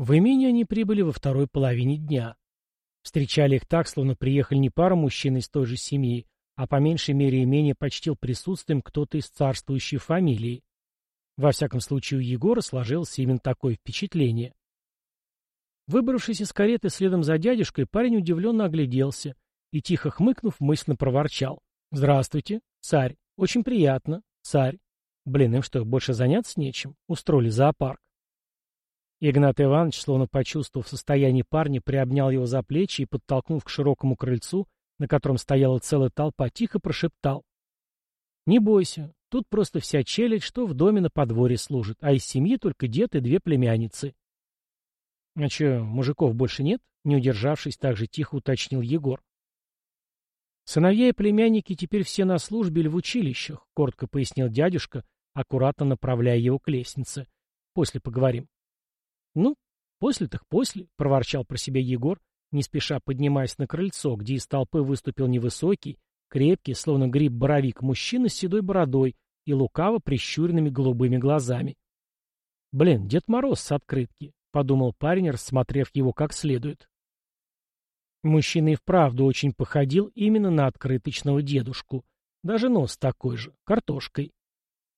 В имение они прибыли во второй половине дня. Встречали их так, словно приехали не пара мужчин из той же семьи, а по меньшей мере имение почтил присутствием кто-то из царствующей фамилии. Во всяком случае, у Егора сложилось именно такое впечатление. Выбравшись из кареты следом за дядюшкой, парень удивленно огляделся и, тихо хмыкнув, мысленно проворчал. «Здравствуйте, царь. Очень приятно, царь. Блин, им что, больше заняться нечем? Устроили зоопарк». Игнат Иванович, словно почувствовав состояние парня, приобнял его за плечи и, подтолкнув к широкому крыльцу, на котором стояла целая толпа, тихо прошептал. «Не бойся, тут просто вся челядь, что в доме на подворье служит, а из семьи только дед и две племянницы». «А че, мужиков больше нет?» — не удержавшись, так же тихо уточнил Егор. «Сыновья и племянники теперь все на службе или в училищах», — коротко пояснил дядюшка, аккуратно направляя его к лестнице. «После поговорим». «Ну, после так после», — проворчал про себя Егор, не спеша поднимаясь на крыльцо, где из толпы выступил невысокий, крепкий, словно гриб-боровик, мужчина с седой бородой и лукаво прищуренными голубыми глазами. «Блин, Дед Мороз с открытки», — подумал парень, рассмотрев его как следует. Мужчина и вправду очень походил именно на открыточного дедушку. Даже нос такой же, картошкой.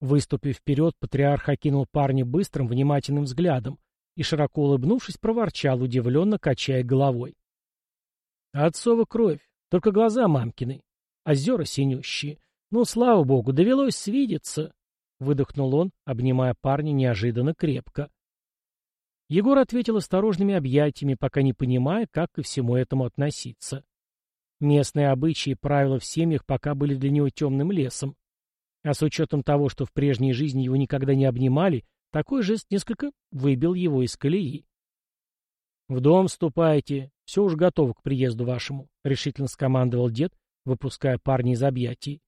Выступив вперед, патриарх окинул парня быстрым, внимательным взглядом и, широко улыбнувшись, проворчал, удивленно качая головой. Отцова кровь, только глаза мамкины, озера синющие. Ну, слава богу, довелось свидеться, — выдохнул он, обнимая парня неожиданно крепко. Егор ответил осторожными объятиями, пока не понимая, как ко всему этому относиться. Местные обычаи и правила в семьях пока были для него темным лесом. А с учетом того, что в прежней жизни его никогда не обнимали, такой жест несколько выбил его из колеи. «В дом ступайте, все уж готово к приезду вашему», — решительно скомандовал дед, выпуская парня из объятий.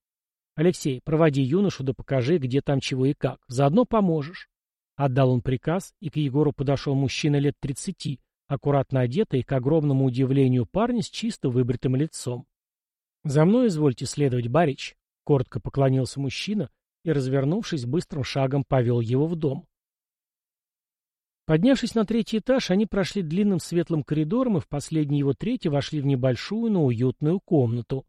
«Алексей, проводи юношу да покажи, где там чего и как. Заодно поможешь». Отдал он приказ, и к Егору подошел мужчина лет тридцати, аккуратно одетый, к огромному удивлению парня с чисто выбритым лицом. «За мной извольте следовать, барич», — коротко поклонился мужчина и, развернувшись, быстрым шагом повел его в дом. Поднявшись на третий этаж, они прошли длинным светлым коридором и в последний его третий вошли в небольшую, но уютную комнату.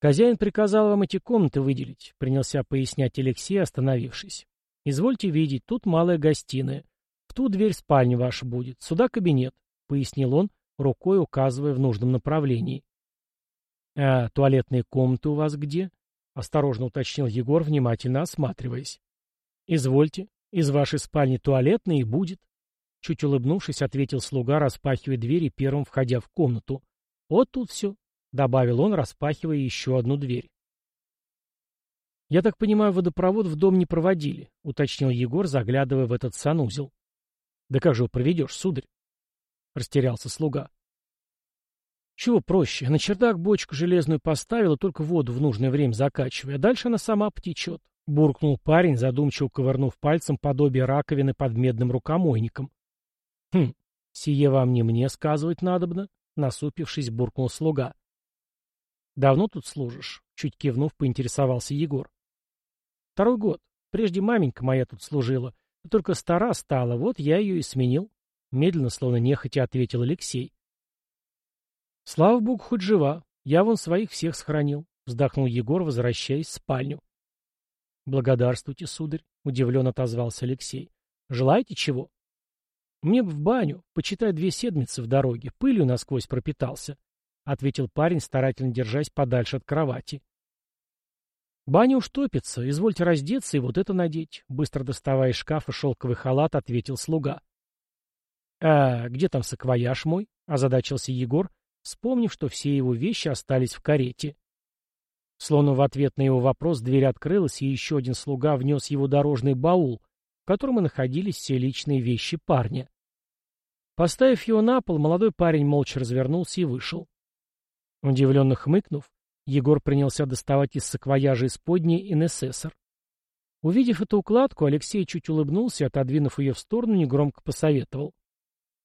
«Хозяин приказал вам эти комнаты выделить», — принялся пояснять Алексей, остановившись. «Извольте видеть, тут малая гостиная. В ту дверь спальни ваша будет, сюда кабинет», — пояснил он, рукой указывая в нужном направлении. «А туалетные комнаты у вас где?» — осторожно уточнил Егор, внимательно осматриваясь. «Извольте, из вашей спальни туалетная и будет». Чуть улыбнувшись, ответил слуга, распахивая дверь и первым входя в комнату. «Вот тут все», — добавил он, распахивая еще одну дверь. «Я так понимаю, водопровод в дом не проводили», — уточнил Егор, заглядывая в этот санузел. «Да как же его проведешь, сударь?» — растерялся слуга. «Чего проще? На чердак бочку железную поставил и только воду в нужное время закачивая, а дальше она сама потечет», — буркнул парень, задумчиво ковырнув пальцем подобие раковины под медным рукомойником. «Хм, сие вам не мне сказывать надобно», — насупившись, буркнул слуга. «Давно тут служишь?» — чуть кивнув, поинтересовался Егор. Второй год. Прежде маменька моя тут служила. Только стара стала, вот я ее и сменил. Медленно, словно нехотя, ответил Алексей. Слава богу, хоть жива. Я вон своих всех сохранил. Вздохнул Егор, возвращаясь в спальню. Благодарствуйте, сударь, удивленно отозвался Алексей. Желаете чего? Мне бы в баню, почитай две седмицы в дороге, пылью насквозь пропитался, ответил парень, старательно держась подальше от кровати. «Баня уж топится, извольте раздеться и вот это надеть», — быстро доставая из шкафа шелковый халат, ответил слуга. «А где там саквояж мой?» — озадачился Егор, вспомнив, что все его вещи остались в карете. Словно в ответ на его вопрос дверь открылась, и еще один слуга внес его дорожный баул, в котором и находились все личные вещи парня. Поставив его на пол, молодой парень молча развернулся и вышел. Удивленно хмыкнув, Егор принялся доставать из саквояжа исподней НССР. Увидев эту укладку, Алексей чуть улыбнулся и, отодвинув ее в сторону, негромко посоветовал.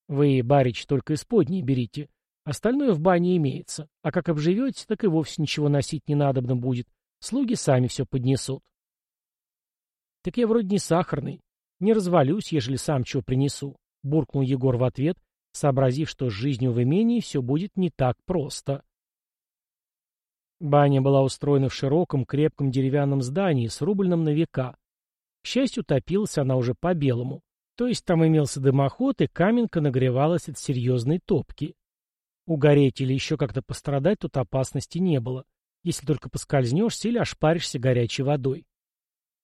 «Вы, барич, только исподние берите. Остальное в бане имеется. А как обживете, так и вовсе ничего носить не надобно будет. Слуги сами все поднесут». «Так я вроде не сахарный. Не развалюсь, ежели сам чего принесу», — буркнул Егор в ответ, сообразив, что с жизнью в имении все будет не так просто. Баня была устроена в широком, крепком деревянном здании с рубльным на века. К счастью, топилась она уже по-белому. То есть там имелся дымоход, и каменка нагревалась от серьезной топки. Угореть или еще как-то пострадать тут опасности не было, если только поскользнешься или ошпаришься горячей водой.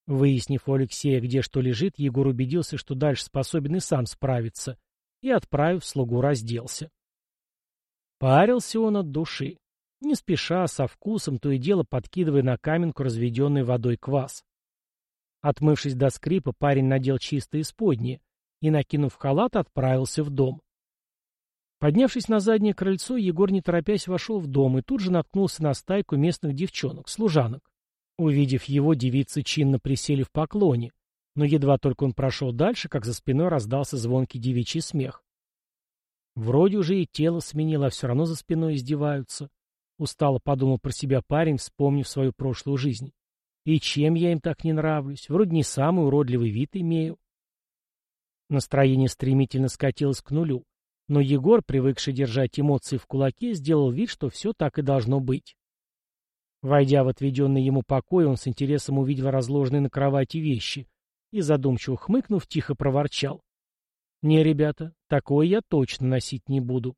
Выяснив у Алексея, где что лежит, Егор убедился, что дальше способен и сам справиться, и, отправив слугу, разделся. Парился он от души. Не спеша, со вкусом, то и дело подкидывая на каменку разведенный водой квас. Отмывшись до скрипа, парень надел чистое исподнее и, накинув халат, отправился в дом. Поднявшись на заднее крыльцо, Егор, не торопясь, вошел в дом и тут же наткнулся на стайку местных девчонок, служанок. Увидев его, девицы чинно присели в поклоне, но едва только он прошел дальше, как за спиной раздался звонкий девичий смех. Вроде уже и тело сменило, а все равно за спиной издеваются. Устало подумал про себя парень, вспомнив свою прошлую жизнь. И чем я им так не нравлюсь? Вроде не самый уродливый вид имею. Настроение стремительно скатилось к нулю, но Егор, привыкший держать эмоции в кулаке, сделал вид, что все так и должно быть. Войдя в отведенный ему покой, он с интересом увидел разложенные на кровати вещи и, задумчиво хмыкнув, тихо проворчал. «Не, ребята, такое я точно носить не буду.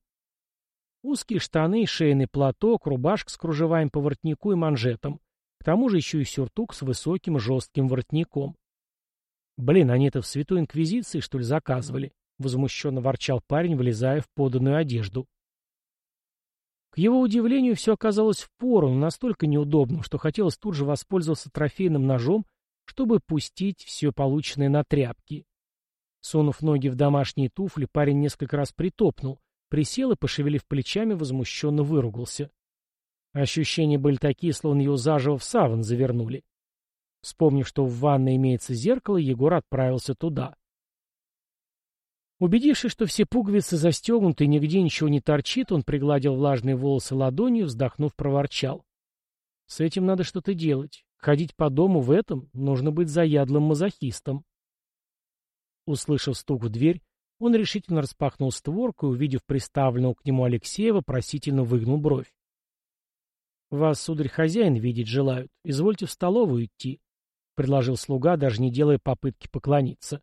Узкие штаны, шейный платок, рубашка с кружевами по воротнику и манжетам. К тому же еще и сюртук с высоким жестким воротником. «Блин, они это в Святой Инквизиции, что ли, заказывали?» — возмущенно ворчал парень, влезая в поданную одежду. К его удивлению, все оказалось в пору, но настолько неудобным, что хотелось тут же воспользоваться трофейным ножом, чтобы пустить все полученное на тряпки. Сунув ноги в домашние туфли, парень несколько раз притопнул, Присел и, пошевелив плечами, возмущенно выругался. Ощущения были такие, словно его заживо в саван завернули. Вспомнив, что в ванной имеется зеркало, Егор отправился туда. Убедившись, что все пуговицы застегнуты и нигде ничего не торчит, он пригладил влажные волосы ладонью, вздохнув, проворчал. «С этим надо что-то делать. Ходить по дому в этом нужно быть заядлым мазохистом». Услышав стук в дверь, он решительно распахнул створку и, увидев приставленного к нему Алексея, вопросительно выгнул бровь. «Вас, сударь, хозяин видеть желают. Извольте в столовую идти», — предложил слуга, даже не делая попытки поклониться.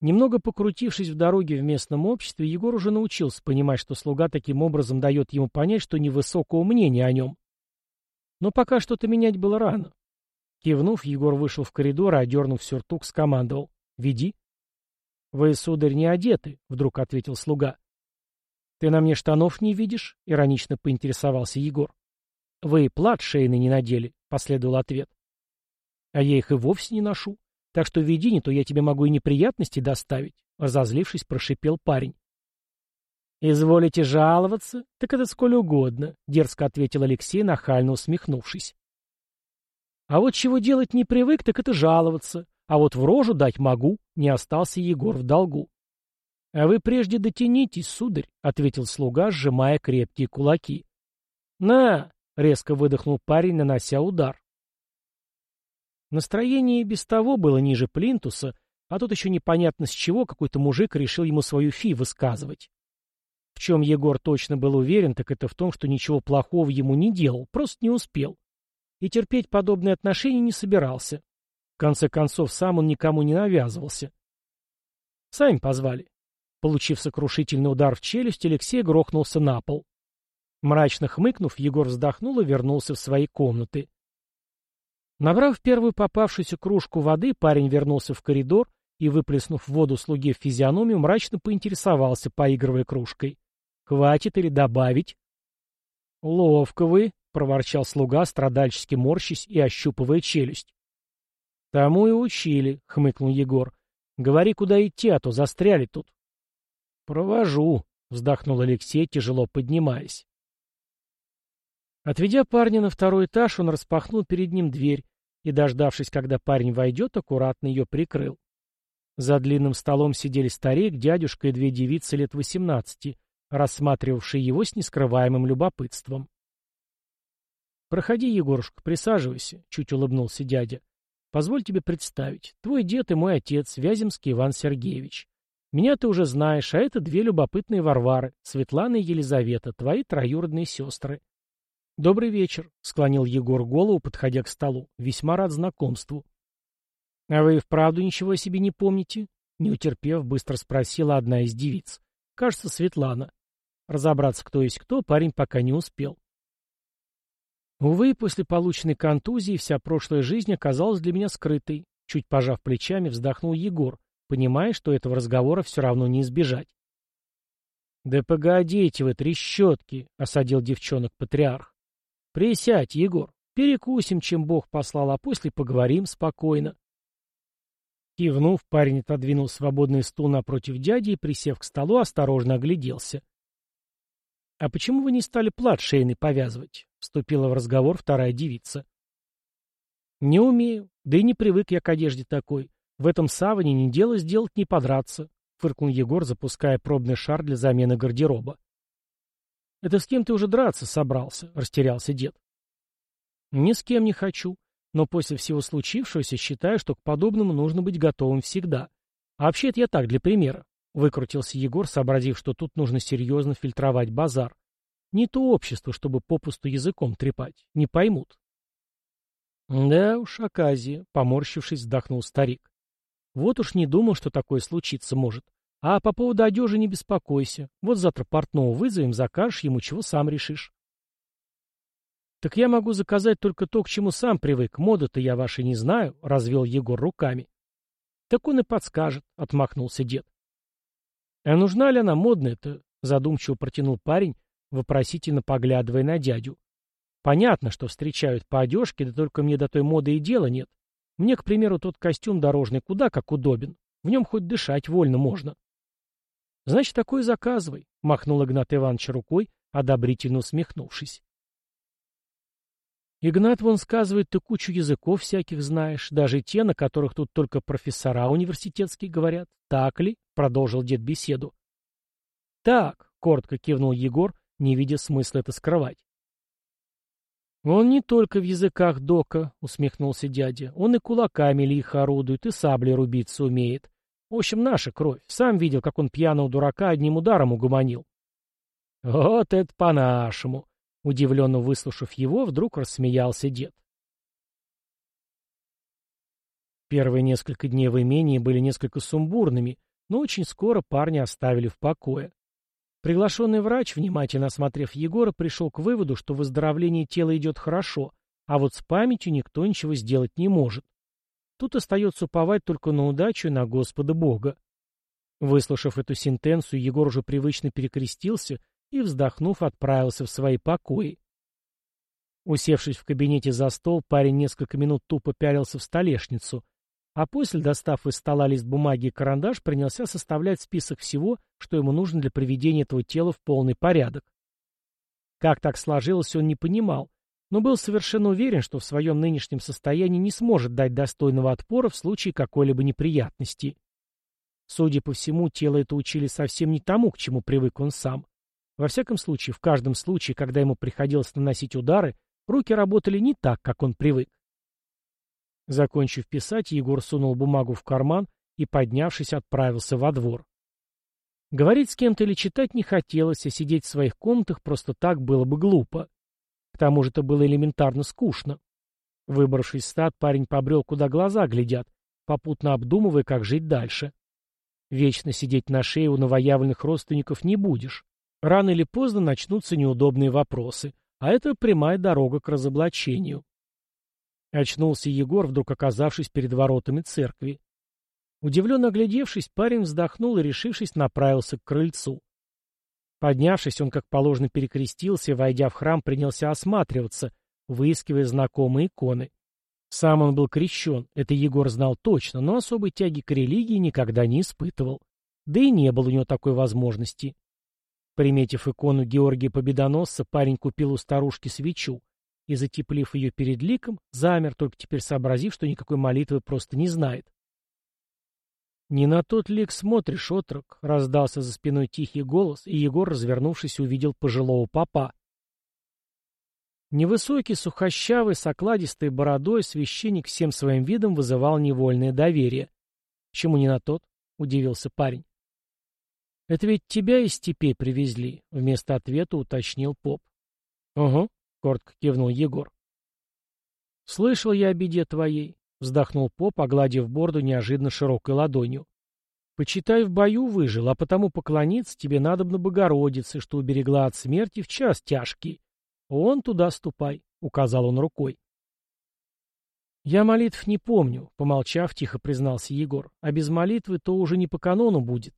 Немного покрутившись в дороге в местном обществе, Егор уже научился понимать, что слуга таким образом дает ему понять, что невысокого мнения о нем. Но пока что-то менять было рано. Кивнув, Егор вышел в коридор и, одернув сюртук, скомандовал. «Веди». «Вы, сударь, не одеты», — вдруг ответил слуга. «Ты на мне штанов не видишь?» — иронично поинтересовался Егор. «Вы плат шейный не надели», — последовал ответ. «А я их и вовсе не ношу. Так что веди, не то я тебе могу и неприятности доставить», — разозлившись, прошипел парень. «Изволите жаловаться? Так это сколь угодно», — дерзко ответил Алексей, нахально усмехнувшись. «А вот чего делать не привык, так это жаловаться. А вот в рожу дать могу, не остался Егор в долгу. — А вы прежде дотянитесь, сударь, — ответил слуга, сжимая крепкие кулаки. — На! — резко выдохнул парень, нанося удар. Настроение и без того было ниже плинтуса, а тут еще непонятно с чего какой-то мужик решил ему свою фи высказывать. В чем Егор точно был уверен, так это в том, что ничего плохого ему не делал, просто не успел. И терпеть подобные отношения не собирался. В конце концов, сам он никому не навязывался. Сами позвали. Получив сокрушительный удар в челюсть, Алексей грохнулся на пол. Мрачно хмыкнув, Егор вздохнул и вернулся в свои комнаты. Набрав первую попавшуюся кружку воды, парень вернулся в коридор и, выплеснув воду слуге в физиономию, мрачно поинтересовался, поигрывая кружкой. «Хватит или добавить?» «Ловко вы», — проворчал слуга, страдальчески морщись и ощупывая челюсть. «Тому и учили», — хмыкнул Егор. «Говори, куда идти, а то застряли тут». «Провожу», — вздохнул Алексей, тяжело поднимаясь. Отведя парня на второй этаж, он распахнул перед ним дверь и, дождавшись, когда парень войдет, аккуратно ее прикрыл. За длинным столом сидели старик, дядюшка и две девицы лет восемнадцати, рассматривавшие его с нескрываемым любопытством. «Проходи, Егорушка, присаживайся», — чуть улыбнулся дядя. Позволь тебе представить. Твой дед и мой отец, Вяземский Иван Сергеевич. Меня ты уже знаешь, а это две любопытные Варвары, Светлана и Елизавета, твои троюродные сестры. «Добрый вечер», — склонил Егор голову, подходя к столу. «Весьма рад знакомству». «А вы вправду ничего о себе не помните?» Не утерпев, быстро спросила одна из девиц. «Кажется, Светлана». Разобраться, кто есть кто, парень пока не успел. Увы, после полученной контузии вся прошлая жизнь оказалась для меня скрытой. Чуть пожав плечами, вздохнул Егор, понимая, что этого разговора все равно не избежать. «Да погодите вы, трещотки!» — осадил девчонок патриарх. «Присядь, Егор, перекусим, чем Бог послал, а после поговорим спокойно». Кивнув, парень отодвинул свободный стул напротив дяди и, присев к столу, осторожно огляделся. «А почему вы не стали плат шейный повязывать?» — вступила в разговор вторая девица. «Не умею, да и не привык я к одежде такой. В этом саване ни дело сделать, ни подраться», — фыркнул Егор, запуская пробный шар для замены гардероба. «Это с кем ты уже драться собрался?» — растерялся дед. «Ни с кем не хочу, но после всего случившегося считаю, что к подобному нужно быть готовым всегда. А вообще это я так, для примера. Выкрутился Егор, сообразив, что тут нужно серьезно фильтровать базар. Не то общество, чтобы попусту языком трепать. Не поймут. Да уж, оказия, поморщившись, вздохнул старик. Вот уж не думал, что такое случиться может. А по поводу одежи не беспокойся. Вот завтра портного вызовем, закажешь ему, чего сам решишь. Так я могу заказать только то, к чему сам привык. Мода-то я вашей не знаю, — развел Егор руками. Так он и подскажет, — отмахнулся дед. «А нужна ли она модная-то?» — задумчиво протянул парень, вопросительно поглядывая на дядю. «Понятно, что встречают по одежке, да только мне до той моды и дела нет. Мне, к примеру, тот костюм дорожный куда как удобен. В нем хоть дышать вольно можно». «Значит, такой заказывай», — махнул Игнат Иванович рукой, одобрительно усмехнувшись. «Игнат, вон сказывает, ты кучу языков всяких знаешь, даже те, на которых тут только профессора университетские говорят. Так ли?» — продолжил дед беседу. «Так», — коротко кивнул Егор, не видя смысла это скрывать. «Он не только в языках дока», — усмехнулся дядя. «Он и кулаками лихо орудует, и саблей рубиться умеет. В общем, наша кровь. Сам видел, как он пьяного дурака одним ударом угомонил». «Вот это по-нашему», Удивленно выслушав его, вдруг рассмеялся дед. Первые несколько дней в имении были несколько сумбурными, но очень скоро парня оставили в покое. Приглашенный врач, внимательно осмотрев Егора, пришел к выводу, что выздоровление тела идет хорошо, а вот с памятью никто ничего сделать не может. Тут остается уповать только на удачу и на Господа Бога. Выслушав эту сентенцию, Егор уже привычно перекрестился и, вздохнув, отправился в свои покои. Усевшись в кабинете за стол, парень несколько минут тупо пялился в столешницу, а после, достав из стола лист бумаги и карандаш, принялся составлять список всего, что ему нужно для приведения этого тела в полный порядок. Как так сложилось, он не понимал, но был совершенно уверен, что в своем нынешнем состоянии не сможет дать достойного отпора в случае какой-либо неприятности. Судя по всему, тело это учили совсем не тому, к чему привык он сам. Во всяком случае, в каждом случае, когда ему приходилось наносить удары, руки работали не так, как он привык. Закончив писать, Егор сунул бумагу в карман и, поднявшись, отправился во двор. Говорить с кем-то или читать не хотелось, а сидеть в своих комнатах просто так было бы глупо. К тому же это было элементарно скучно. Выбравшись в стад, парень побрел, куда глаза глядят, попутно обдумывая, как жить дальше. Вечно сидеть на шее у новоявленных родственников не будешь. Рано или поздно начнутся неудобные вопросы, а это прямая дорога к разоблачению. Очнулся Егор, вдруг оказавшись перед воротами церкви. Удивленно оглядевшись, парень вздохнул и, решившись, направился к крыльцу. Поднявшись, он, как положено, перекрестился и, войдя в храм, принялся осматриваться, выискивая знакомые иконы. Сам он был крещен, это Егор знал точно, но особой тяги к религии никогда не испытывал. Да и не было у него такой возможности. Приметив икону Георгия Победоносца, парень купил у старушки свечу и, затеплив ее перед ликом, замер, только теперь сообразив, что никакой молитвы просто не знает. «Не на тот лик смотришь, отрок», — раздался за спиной тихий голос, и Егор, развернувшись, увидел пожилого папа. Невысокий, сухощавый, с окладистой бородой священник всем своим видом вызывал невольное доверие. «Чему не на тот?» — удивился парень. «Это ведь тебя из степей привезли», — вместо ответа уточнил поп. «Угу», — коротко кивнул Егор. «Слышал я о беде твоей», — вздохнул поп, огладив борду неожиданно широкой ладонью. «Почитай, в бою выжил, а потому поклониться тебе надо на Богородице, что уберегла от смерти в час тяжкий. Он туда ступай», — указал он рукой. «Я молитв не помню», — помолчав, тихо признался Егор. «А без молитвы то уже не по канону будет».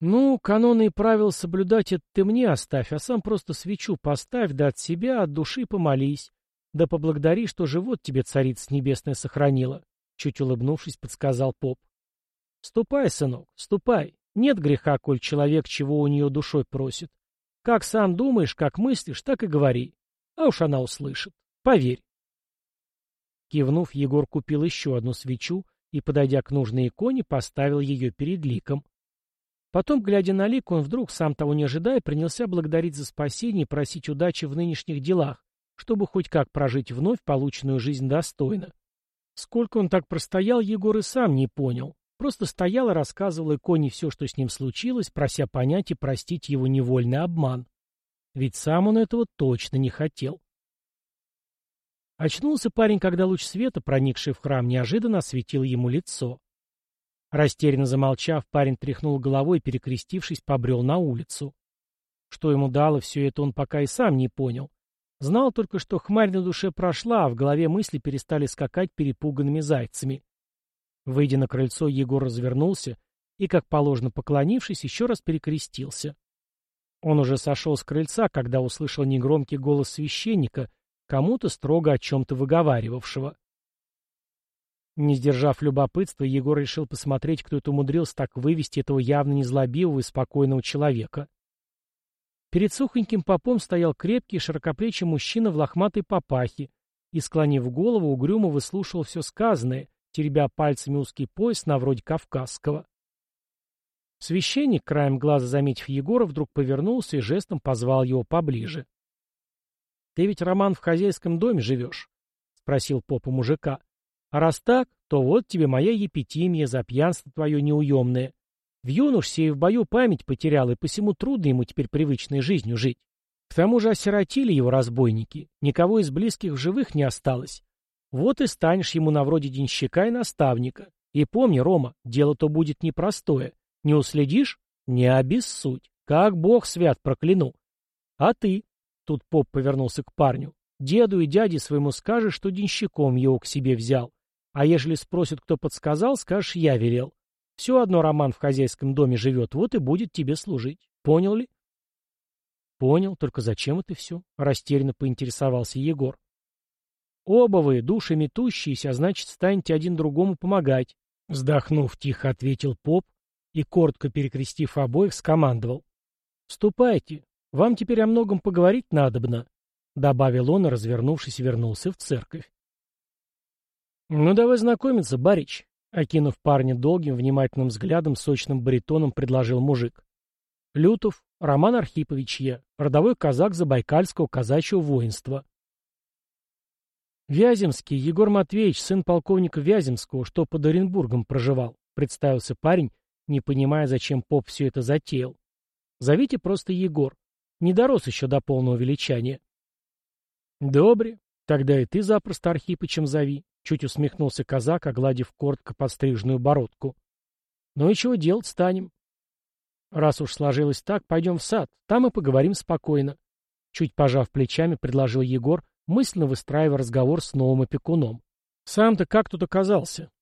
«Ну, каноны и правила соблюдать это ты мне оставь, а сам просто свечу поставь, да от себя, от души помолись. Да поблагодари, что живот тебе царица небесная сохранила», — чуть улыбнувшись, подсказал поп. «Ступай, сынок, ступай. Нет греха, коль человек чего у нее душой просит. Как сам думаешь, как мыслишь, так и говори. А уж она услышит. Поверь». Кивнув, Егор купил еще одну свечу и, подойдя к нужной иконе, поставил ее перед ликом. Потом, глядя на лик, он вдруг, сам того не ожидая, принялся благодарить за спасение и просить удачи в нынешних делах, чтобы хоть как прожить вновь полученную жизнь достойно. Сколько он так простоял, Егор и сам не понял. Просто стоял и рассказывал иконе все, что с ним случилось, прося понять и простить его невольный обман. Ведь сам он этого точно не хотел. Очнулся парень, когда луч света, проникший в храм, неожиданно осветил ему лицо. Растерянно замолчав, парень тряхнул головой и, перекрестившись, побрел на улицу. Что ему дало все это, он пока и сам не понял. Знал только, что хмарь на душе прошла, а в голове мысли перестали скакать перепуганными зайцами. Выйдя на крыльцо, Егор развернулся и, как положено поклонившись, еще раз перекрестился. Он уже сошел с крыльца, когда услышал негромкий голос священника, кому-то строго о чем-то выговаривавшего. Не сдержав любопытства, Егор решил посмотреть, кто это умудрился так вывести этого явно незлобивого и спокойного человека. Перед сухоньким попом стоял крепкий, широкоплечий мужчина в лохматой папахе и, склонив голову, угрюмо выслушивал все сказанное, теребя пальцами узкий пояс на вроде кавказского. Священник, краем глаза заметив Егора, вдруг повернулся и жестом позвал его поближе. Ты ведь, Роман, в хозяйском доме живешь? — спросил попа мужика. — А раз так, то вот тебе моя епитимия за пьянство твое неуемное. В юношестве и в бою память потерял, и посему трудно ему теперь привычной жизнью жить. К тому же осиротили его разбойники, никого из близких в живых не осталось. Вот и станешь ему на вроде денщика и наставника. И помни, Рома, дело-то будет непростое. Не уследишь — не обессудь. Как бог свят прокляну. А ты? Тут поп повернулся к парню. Деду и дяде своему скажешь, что денщиком его к себе взял. А ежели спросят, кто подсказал, скажешь, я велел. Все одно Роман в хозяйском доме живет, вот и будет тебе служить. Понял ли? Понял, только зачем это все? Растерянно поинтересовался Егор. Оба вы, души метущиеся, а значит, станете один другому помогать. Вздохнув, тихо ответил поп и, коротко перекрестив обоих, скомандовал. Ступайте, вам теперь о многом поговорить надобно, — добавил он развернувшись, вернулся в церковь. — Ну, давай знакомиться, барич, — окинув парня долгим, внимательным взглядом, сочным баритоном, предложил мужик. — Лютов, Роман Архипович я, родовой казак Забайкальского казачьего воинства. Вяземский Егор Матвеевич, сын полковника Вяземского, что под Оренбургом проживал, представился парень, не понимая, зачем поп все это затеял. Зовите просто Егор. Не дорос еще до полного величания. Добре. Тогда и ты запросто Архипычем зови. Чуть усмехнулся казак, огладив коротко подстриженную бородку. Ну и чего делать станем? Раз уж сложилось так, пойдем в сад, там и поговорим спокойно. Чуть пожав плечами, предложил Егор, мысленно выстраивая разговор с новым опекуном. Сам-то как тут оказался?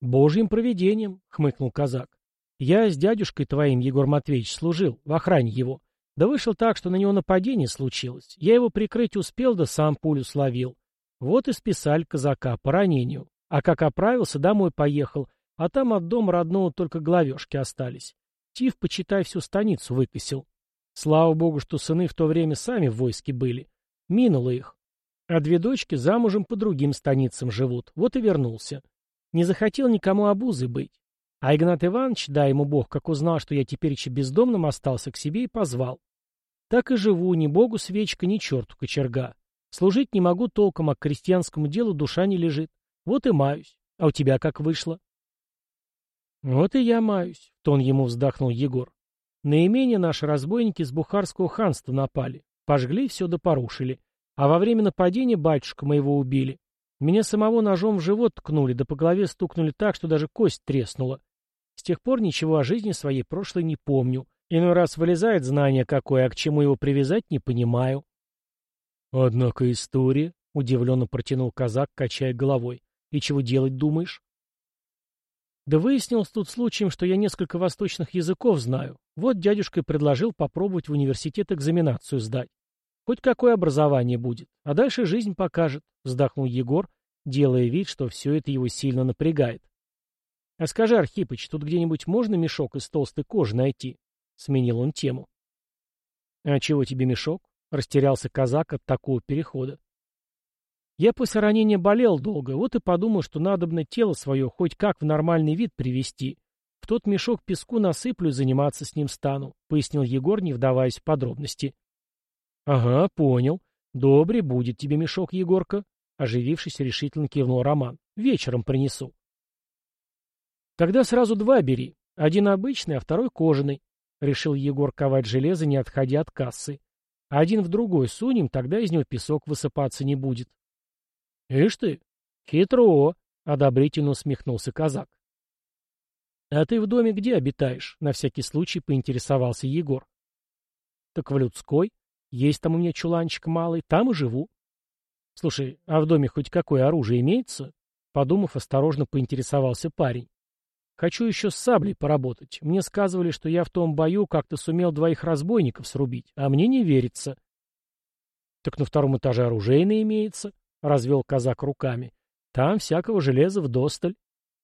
Божьим провидением, хмыкнул казак. Я с дядюшкой твоим, Егор Матвеевич, служил, в охране его. Да вышло так, что на него нападение случилось. Я его прикрыть успел, да сам пулю словил. Вот и списали казака по ранению. А как оправился, домой поехал, а там от дома родного только главешки остались. Тиф, почитай, всю станицу выкосил. Слава богу, что сыны в то время сами в войске были. Минуло их. А две дочки замужем по другим станицам живут. Вот и вернулся. Не захотел никому обузой быть. А Игнат Иванович, дай ему бог, как узнал, что я теперь еще бездомным остался, к себе и позвал. Так и живу, ни богу свечка, ни черту кочерга. Служить не могу толком, а к крестьянскому делу душа не лежит. Вот и маюсь. А у тебя как вышло? Вот и я маюсь, — тон ему вздохнул Егор. На имение наши разбойники с Бухарского ханства напали, пожгли все да порушили. А во время нападения батюшка моего убили. Меня самого ножом в живот ткнули, да по голове стукнули так, что даже кость треснула. С тех пор ничего о жизни своей прошлой не помню. Иной раз вылезает знание какое, а к чему его привязать, не понимаю. Однако история, — удивленно протянул казак, качая головой. И чего делать думаешь? Да выяснилось тут случаем, что я несколько восточных языков знаю. Вот дядюшка предложил попробовать в университет экзаменацию сдать. Хоть какое образование будет, а дальше жизнь покажет, вздохнул Егор, делая вид, что все это его сильно напрягает. А скажи, Архипыч, тут где-нибудь можно мешок из толстой кожи найти? Сменил он тему. А чего тебе мешок? Растерялся казак от такого перехода. Я после ранения болел долго, вот и подумал, что надо бы тело свое хоть как в нормальный вид привести. В тот мешок песку насыплю и заниматься с ним стану, пояснил Егор, не вдаваясь в подробности. Ага, понял. Добрый будет тебе мешок, Егорка. Оживившись, решительно кивнул Роман. Вечером принесу. Тогда сразу два бери. Один обычный, а второй кожаный. Решил Егор ковать железо, не отходя от кассы. Один в другой сунем, тогда из него песок высыпаться не будет. — Ишь ты, хитро! — одобрительно усмехнулся казак. — А ты в доме где обитаешь? — на всякий случай поинтересовался Егор. — Так в людской. Есть там у меня чуланчик малый, там и живу. — Слушай, а в доме хоть какое оружие имеется? Подумав, осторожно поинтересовался парень. Хочу еще с саблей поработать. Мне сказывали, что я в том бою как-то сумел двоих разбойников срубить, а мне не верится. — Так на втором этаже оружейное имеется, — развел казак руками. — Там всякого железа вдосталь.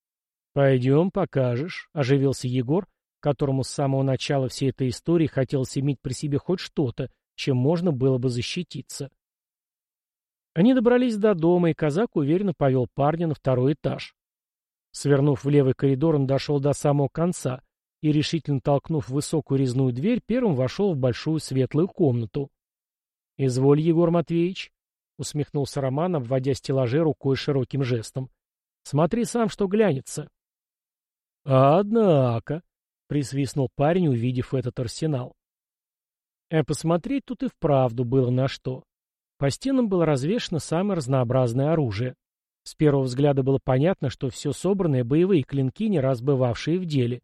— Пойдем, покажешь, — оживился Егор, которому с самого начала всей этой истории хотелось иметь при себе хоть что-то, чем можно было бы защититься. Они добрались до дома, и казак уверенно повел парня на второй этаж. Свернув в левый коридор, он дошел до самого конца и, решительно толкнув высокую резную дверь, первым вошел в большую светлую комнату. — Изволь, Егор Матвеевич, — усмехнулся Роман, обводя стеллажи рукой широким жестом. — Смотри сам, что глянется. — Однако, — присвистнул парень, увидев этот арсенал. А посмотреть тут и вправду было на что. По стенам было развешено самое разнообразное оружие. С первого взгляда было понятно, что все собранные боевые клинки, не раз бывавшие в деле.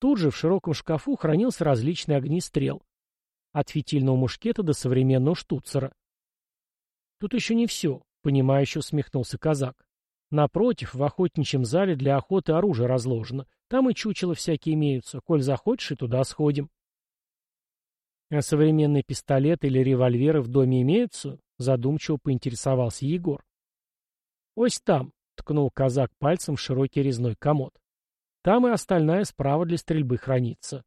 Тут же в широком шкафу хранился различный огнестрел. От фитильного мушкета до современного штуцера. Тут еще не все, понимающе усмехнулся казак. Напротив, в охотничьем зале для охоты оружие разложено. Там и чучело всякие имеются. Коль захочешь, и туда сходим. А современные пистолеты или револьверы в доме имеются? Задумчиво поинтересовался Егор. «Ось там», — ткнул казак пальцем в широкий резной комод. «Там и остальная справа для стрельбы хранится».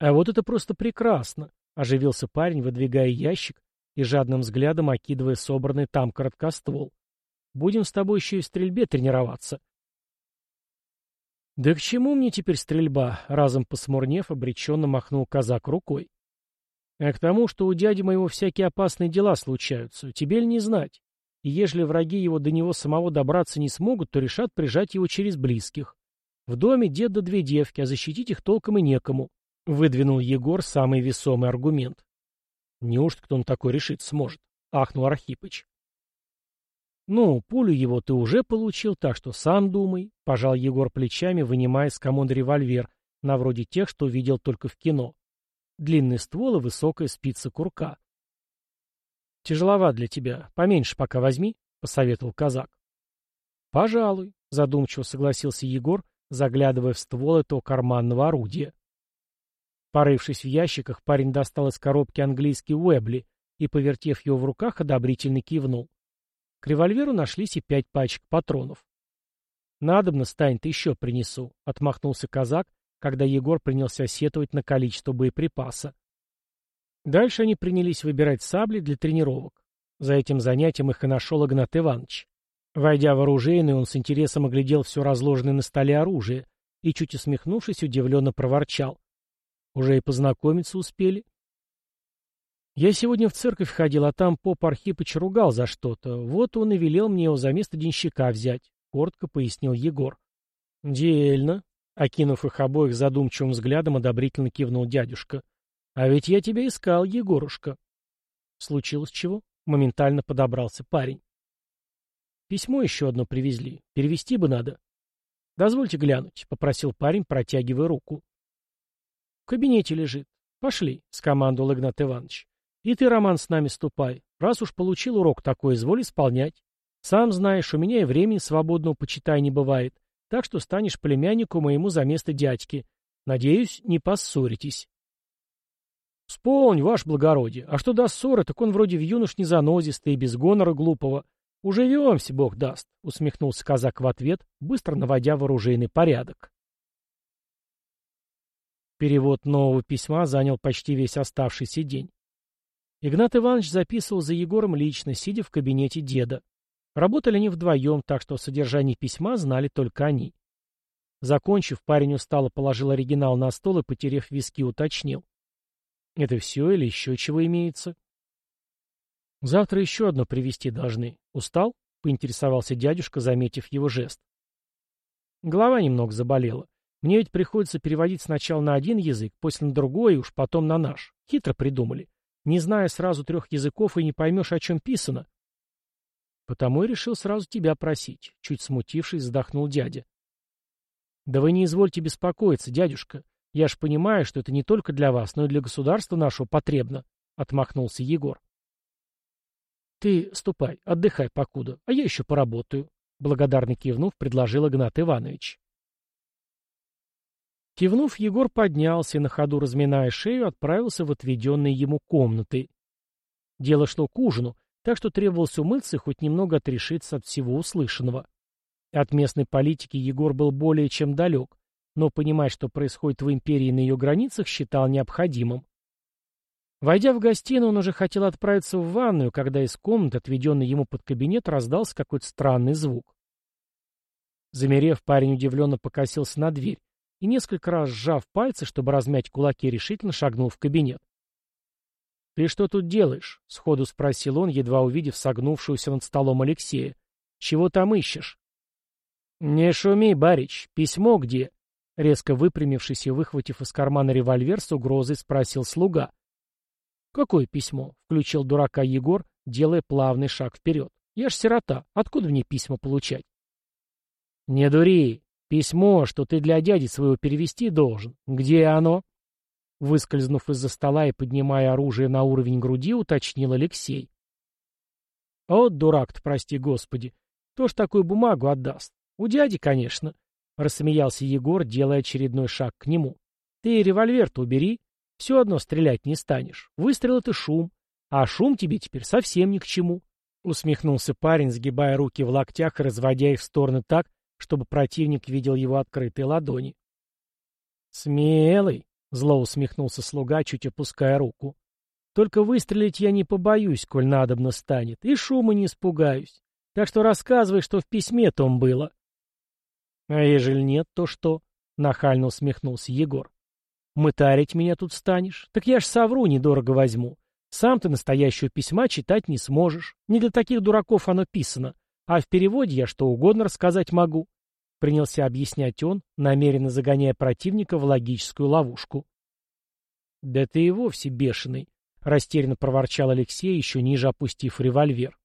«А вот это просто прекрасно», — оживился парень, выдвигая ящик и жадным взглядом окидывая собранный там короткоствол. «Будем с тобой еще и в стрельбе тренироваться». «Да к чему мне теперь стрельба?» — разом посмурнев, обреченно махнул казак рукой. «А к тому, что у дяди моего всякие опасные дела случаются. Тебе ли не знать? И ежели враги его до него самого добраться не смогут, то решат прижать его через близких. В доме дед да две девки, а защитить их толком и некому. Выдвинул Егор самый весомый аргумент. Неужто кто он такой решить сможет? Ахнул Архипыч. Ну, пулю его ты уже получил, так что сам думай, пожал Егор плечами, вынимая из комода револьвер, на вроде тех, что видел только в кино. Длинный ствол и высокая спица курка. «Тяжеловат для тебя. Поменьше пока возьми», — посоветовал казак. «Пожалуй», — задумчиво согласился Егор, заглядывая в ствол этого карманного орудия. Порывшись в ящиках, парень достал из коробки английский Уэбли и, повертев его в руках, одобрительно кивнул. К револьверу нашлись и пять пачек патронов. «Надобно, станет, еще принесу», — отмахнулся казак, когда Егор принялся сетовать на количество боеприпаса. Дальше они принялись выбирать сабли для тренировок. За этим занятием их и нашел Игнат Иванович. Войдя в оружейный, он с интересом оглядел все разложенное на столе оружие и, чуть усмехнувшись, удивленно проворчал. «Уже и познакомиться успели?» «Я сегодня в церковь ходил, а там поп Архипыч ругал за что-то. Вот он и велел мне его за место денщика взять», — коротко пояснил Егор. Дельно. Окинув их обоих задумчивым взглядом, одобрительно кивнул дядюшка. А ведь я тебя искал, Егорушка. Случилось чего? Моментально подобрался парень. Письмо еще одно привезли. Перевести бы надо. Дозвольте глянуть, попросил парень, протягивая руку. В кабинете лежит. Пошли, скомандовал Игнат Иванович. И ты, Роман, с нами ступай. Раз уж получил урок такой, изволь исполнять. Сам знаешь, у меня и времени свободного, почитай, не бывает. Так что станешь племяннику моему за место дядьки. Надеюсь, не поссоритесь. Вспомни, ваше благородие. А что до ссоры, так он вроде в юнош незанозистый и без гонора глупого. Уживемся, бог даст, — усмехнулся казак в ответ, быстро наводя вооружейный порядок. Перевод нового письма занял почти весь оставшийся день. Игнат Иванович записывал за Егором лично, сидя в кабинете деда. Работали они вдвоем, так что содержание письма знали только они. Закончив, парень устало положил оригинал на стол и, потеряв виски, уточнил. «Это все или еще чего имеется?» «Завтра еще одно привезти должны. Устал?» — поинтересовался дядюшка, заметив его жест. Голова немного заболела. Мне ведь приходится переводить сначала на один язык, после на другой, и уж потом на наш. Хитро придумали. Не зная сразу трех языков, и не поймешь, о чем писано. Потому и решил сразу тебя просить. Чуть смутившись, вздохнул дядя. Да вы не извольте беспокоиться, дядюшка. Я ж понимаю, что это не только для вас, но и для государства нашего потребно, — отмахнулся Егор. Ты ступай, отдыхай покуда, а я еще поработаю, — благодарно кивнув, предложил Игнат Иванович. Кивнув, Егор поднялся и, на ходу разминая шею, отправился в отведенные ему комнаты. Дело шло к ужину, так что требовалось умыться и хоть немного отрешиться от всего услышанного. От местной политики Егор был более чем далек, но понимать, что происходит в империи на ее границах, считал необходимым. Войдя в гостиную, он уже хотел отправиться в ванную, когда из комнаты, отведенной ему под кабинет, раздался какой-то странный звук. Замерев, парень удивленно покосился на дверь и, несколько раз сжав пальцы, чтобы размять кулаки, решительно шагнул в кабинет. «Ты что тут делаешь?» — сходу спросил он, едва увидев согнувшуюся над столом Алексея. «Чего там ищешь?» «Не шуми, барич, письмо где?» Резко выпрямившись и выхватив из кармана револьвер, с угрозой спросил слуга. «Какое письмо?» — включил дурака Егор, делая плавный шаг вперед. «Я ж сирота. Откуда мне письма получать?» «Не дури. Письмо, что ты для дяди своего перевести должен. Где оно?» Выскользнув из-за стола и поднимая оружие на уровень груди, уточнил Алексей. «Вот дурак-то, прости господи. Кто ж такую бумагу отдаст? У дяди, конечно», — рассмеялся Егор, делая очередной шаг к нему. «Ты револьвер-то убери. Все одно стрелять не станешь. Выстрел — это шум. А шум тебе теперь совсем ни к чему». Усмехнулся парень, сгибая руки в локтях и разводя их в стороны так, чтобы противник видел его открытые ладони. «Смелый», Зло усмехнулся слуга, чуть опуская руку. Только выстрелить я не побоюсь, коль надобно станет, и шума не испугаюсь. Так что рассказывай, что в письме том было. А ежели нет, то что? Нахально усмехнулся Егор. Мытарить меня тут станешь? Так я ж совру, недорого возьму. Сам ты настоящего письма читать не сможешь. Не для таких дураков оно писано. А в переводе я что угодно рассказать могу. Принялся объяснять он, намеренно загоняя противника в логическую ловушку. «Да ты и вовсе бешеный», — растерянно проворчал Алексей, еще ниже опустив револьвер.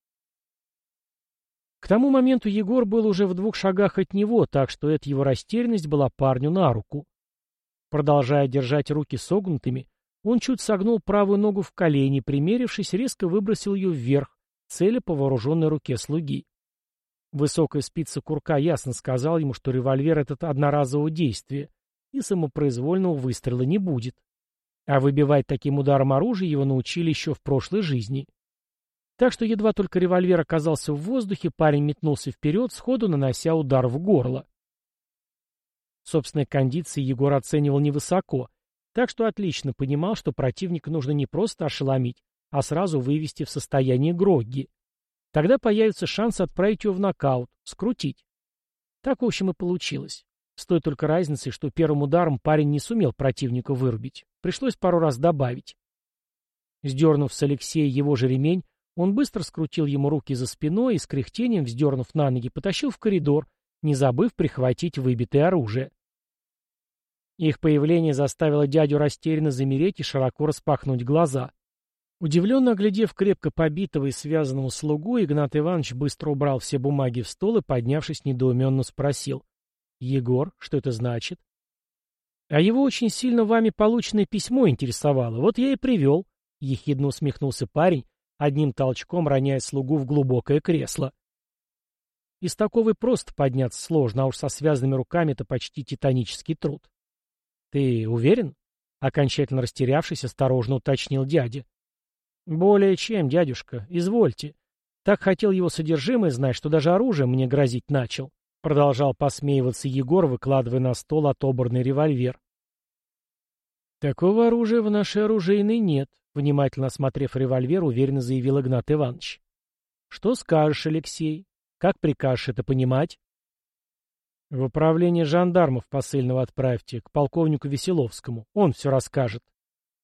К тому моменту Егор был уже в двух шагах от него, так что эта его растерянность была парню на руку. Продолжая держать руки согнутыми, он чуть согнул правую ногу в колени, примерившись, резко выбросил ее вверх, целя по вооруженной руке слуги. Высокая спица курка ясно сказал ему, что револьвер этот одноразового действия, и самопроизвольного выстрела не будет. А выбивать таким ударом оружие его научили еще в прошлой жизни. Так что едва только револьвер оказался в воздухе, парень метнулся вперед, сходу нанося удар в горло. Собственные кондиции Егор оценивал невысоко, так что отлично понимал, что противника нужно не просто ошеломить, а сразу вывести в состояние Грогги. Тогда появится шанс отправить его в нокаут, скрутить. Так, в общем, и получилось. С той только разницей, что первым ударом парень не сумел противника вырубить. Пришлось пару раз добавить. Сдернув с Алексея его же ремень, он быстро скрутил ему руки за спиной и с кряхтением, вздернув на ноги, потащил в коридор, не забыв прихватить выбитое оружие. Их появление заставило дядю растерянно замереть и широко распахнуть глаза. Удивленно оглядев крепко побитого и связанного слугу, Игнат Иванович быстро убрал все бумаги в стол и, поднявшись, недоуменно спросил. «Егор, что это значит?» «А его очень сильно вами полученное письмо интересовало. Вот я и привел», — ехидно усмехнулся парень, одним толчком роняя слугу в глубокое кресло. Из такого и просто подняться сложно, а уж со связанными руками это почти титанический труд. «Ты уверен?» — окончательно растерявшись, осторожно уточнил дядя. «Более чем, дядюшка. Извольте. Так хотел его содержимое знать, что даже оружием мне грозить начал», — продолжал посмеиваться Егор, выкладывая на стол отобранный револьвер. «Такого оружия в нашей оружейной нет», — внимательно осмотрев револьвер, уверенно заявил Игнат Иванович. «Что скажешь, Алексей? Как прикажешь это понимать?» В управление жандармов посыльного отправьте, к полковнику Веселовскому. Он все расскажет.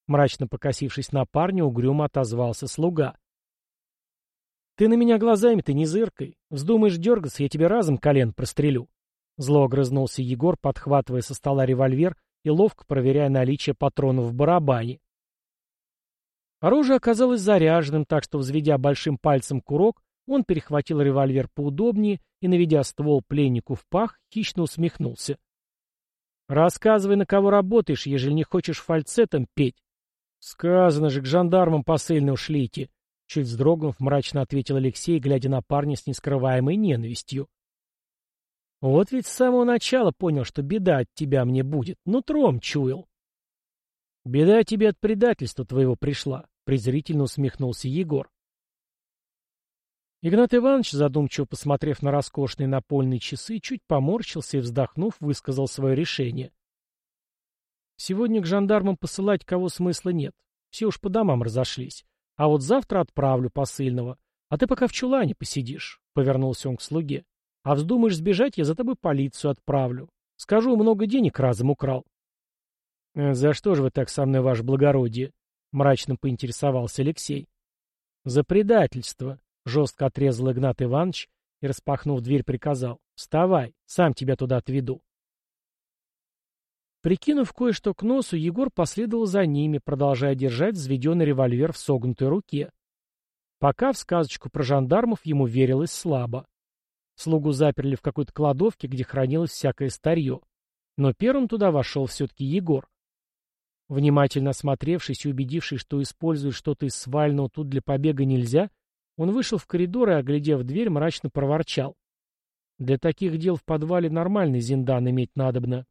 Мрачно покосившись на парня, угрюмо отозвался слуга. Ты на меня глазами-то не зыркой. Вздумаешь дергаться, я тебе разом колен прострелю. Зло огрызнулся Егор, подхватывая со стола револьвер и ловко проверяя наличие патронов в барабане. Оружие оказалось заряженным, так что, взведя большим пальцем курок, он перехватил револьвер поудобнее и, наведя ствол пленнику в пах, хищно усмехнулся. «Рассказывай, на кого работаешь, ежели не хочешь фальцетом петь». «Сказано же, к жандармам посыльно ушлите», — чуть вздрогнув, мрачно ответил Алексей, глядя на парня с нескрываемой ненавистью. «Вот ведь с самого начала понял, что беда от тебя мне будет, нутром чуял». «Беда тебе от предательства твоего пришла», — презрительно усмехнулся Егор. Игнат Иванович, задумчиво посмотрев на роскошные напольные часы, чуть поморщился и, вздохнув, высказал свое решение. «Сегодня к жандармам посылать кого смысла нет. Все уж по домам разошлись. А вот завтра отправлю посыльного. А ты пока в чулане посидишь», — повернулся он к слуге. «А вздумаешь сбежать, я за тобой полицию отправлю. Скажу, много денег разом украл». «Э, «За что же вы так со мной, ваше благородие?» — мрачно поинтересовался Алексей. «За предательство», — жестко отрезал Игнат Иванович и, распахнув дверь, приказал. «Вставай, сам тебя туда отведу». Прикинув кое-что к носу, Егор последовал за ними, продолжая держать взведенный револьвер в согнутой руке. Пока в сказочку про жандармов ему верилось слабо. Слугу заперли в какой-то кладовке, где хранилось всякое старье. Но первым туда вошел все-таки Егор. Внимательно осмотревшись и убедившись, что использовать что-то из свального тут для побега нельзя, он вышел в коридор и, оглядев дверь, мрачно проворчал. Для таких дел в подвале нормальный зиндан иметь надобно.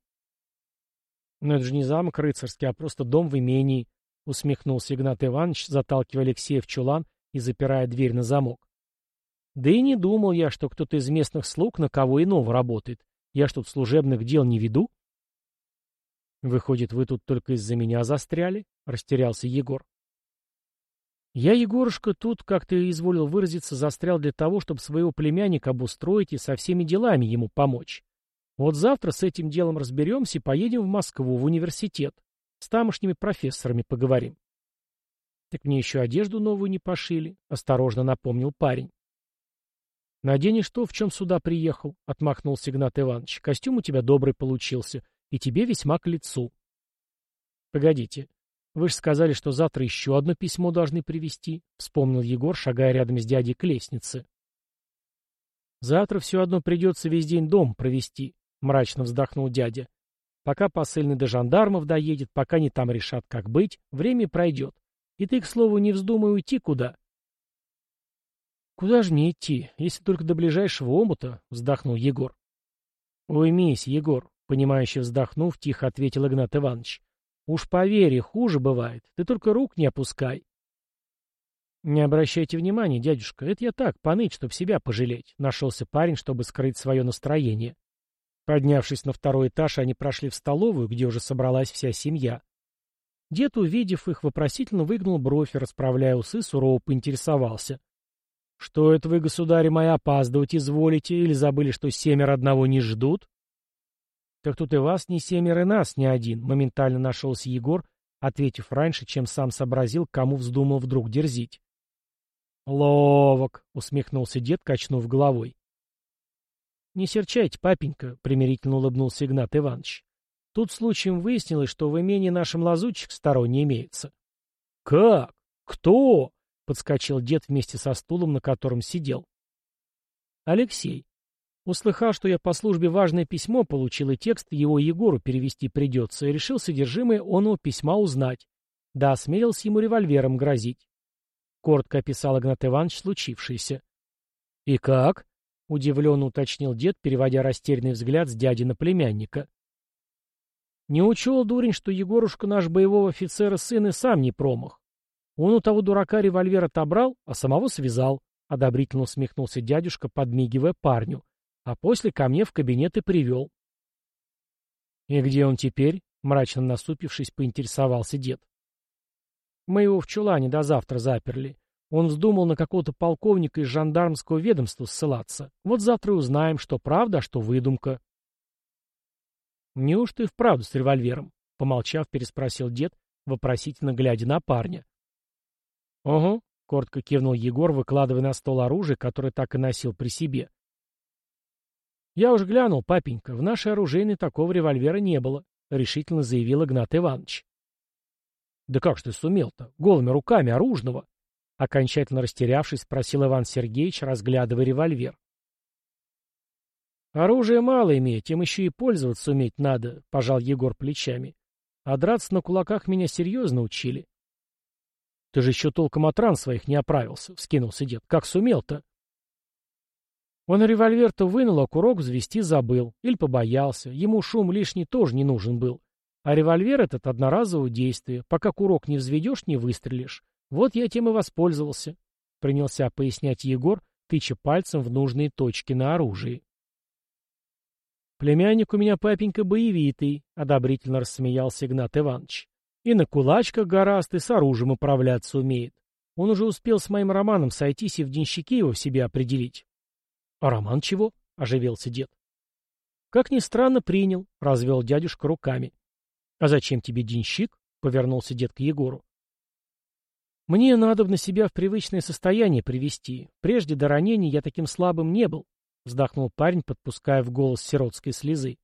Но это же не замок рыцарский, а просто дом в имении, усмехнулся Игнат Иванович, заталкивая Алексея в чулан и запирая дверь на замок. Да и не думал я, что кто-то из местных слуг на кого иного работает. Я ж тут служебных дел не веду. Выходит, вы тут только из-за меня застряли? Растерялся Егор. Я, Егорушка, тут, как ты изволил выразиться, застрял для того, чтобы своего племянника обустроить и со всеми делами ему помочь. Вот завтра с этим делом разберемся и поедем в Москву, в университет. С тамошними профессорами поговорим. Так мне еще одежду новую не пошили, — осторожно напомнил парень. Наденешь то, в чем сюда приехал, — отмахнулся Игнат Иванович. Костюм у тебя добрый получился, и тебе весьма к лицу. Погодите, «Вы же сказали, что завтра еще одно письмо должны привезти», — вспомнил Егор, шагая рядом с дядей к лестнице. «Завтра все одно придется весь день дом провести», — мрачно вздохнул дядя. «Пока посыльный до жандармов доедет, пока они там решат, как быть, время пройдет. И ты, к слову, не вздумай уйти куда». «Куда же мне идти, если только до ближайшего омута?» — вздохнул Егор. «Уймись, Егор», — понимающе вздохнув, тихо ответил Игнат Иванович. Уж поверь, хуже бывает. Ты только рук не опускай. Не обращайте внимания, дядюшка, это я так, поныть, чтоб себя пожалеть. Нашелся парень, чтобы скрыть свое настроение. Поднявшись на второй этаж, они прошли в столовую, где уже собралась вся семья. Дед, увидев их, вопросительно выгнул бровь и, расправляя усы, сурово поинтересовался. — Что это вы, государи мои, опаздывать изволите, или забыли, что семеро одного не ждут? «Так тут и вас не семеро, и нас не один», — моментально нашелся Егор, ответив раньше, чем сам сообразил, кому вздумал вдруг дерзить. «Ловок», — усмехнулся дед, качнув головой. Не серчайте, папенька, — примирительно улыбнулся Игнат Иванович. Тут случаем выяснилось, что в имении нашем лазутчик сторонний имеется. — Как? Кто? — подскочил дед вместе со стулом, на котором сидел. — Алексей. Услыхав, что я по службе важное письмо получил, и текст его Егору перевести придется, и решил содержимое оного письма узнать. Да осмелился ему револьвером грозить. Коротко описал Игнат Иванович случившееся. — И как? — удивленно уточнил дед, переводя растерянный взгляд с дяди на племянника. — Не учел, дурень, что Егорушка наш боевого офицера сын и сам не промах. Он у того дурака револьвер отобрал, а самого связал, — одобрительно усмехнулся дядюшка, подмигивая парню, а после ко мне в кабинет и привел. — И где он теперь? — мрачно насупившись, поинтересовался дед. Мы его в чулане до завтра заперли. Он вздумал на какого-то полковника из жандармского ведомства ссылаться. Вот завтра узнаем, что правда, а что выдумка. Неужто и вправду с револьвером? Помолчав, переспросил дед, вопросительно глядя на парня. — Угу, — коротко кивнул Егор, выкладывая на стол оружие, которое так и носил при себе. — Я уж глянул, папенька, в нашей оружейной такого револьвера не было, — решительно заявил Игнат Иванович. «Да как ж ты сумел-то? Голыми руками, оружного!» Окончательно растерявшись, спросил Иван Сергеевич, разглядывая револьвер. «Оружия мало иметь, им еще и пользоваться уметь надо», — пожал Егор плечами. «А драться на кулаках меня серьезно учили». «Ты же еще толком от ран своих не оправился», — вскинулся дед. «Как сумел-то?» Он револьвер-то вынул, а курок взвести забыл. Или побоялся. Ему шум лишний тоже не нужен был. А револьвер этот одноразового действия. Пока курок не взведешь, не выстрелишь. Вот я тем и воспользовался. Принялся пояснять Егор, тыча пальцем в нужные точки на оружии. «Племянник у меня папенька боевитый», — одобрительно рассмеялся Игнат Иванович. «И на кулачках гораст, и с оружием управляться умеет. Он уже успел с моим Романом сойтись и в денщики его в себе определить». «А Роман чего?» — оживился дед. «Как ни странно, принял», — развел дядюшка руками. «А зачем тебе денщик?» — повернулся дед к Егору. «Мне надо на себя в привычное состояние привести. Прежде до ранения я таким слабым не был», — вздохнул парень, подпуская в голос сиротской слезы.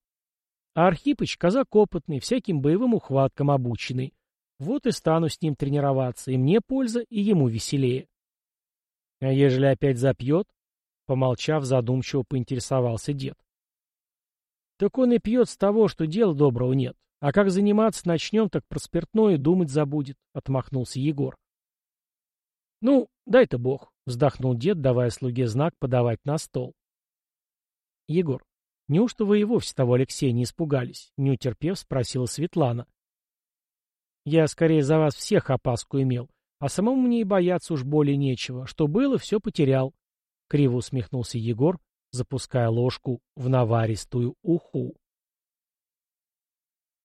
«А Архипыч — казак опытный, всяким боевым ухваткам обученный. Вот и стану с ним тренироваться, и мне польза, и ему веселее». «А ежели опять запьет?» — помолчав, задумчиво поинтересовался дед. «Так он и пьет с того, что дела доброго нет. А как заниматься начнем, так про спиртное думать забудет, — отмахнулся Егор. — Ну, дай-то бог, — вздохнул дед, давая слуге знак подавать на стол. — Егор, неужто вы и вовсе того Алексея не испугались? — не утерпев, спросила Светлана. — Я скорее за вас всех опаску имел, а самому мне и бояться уж более нечего. Что было, все потерял. Криво усмехнулся Егор, запуская ложку в наваристую уху.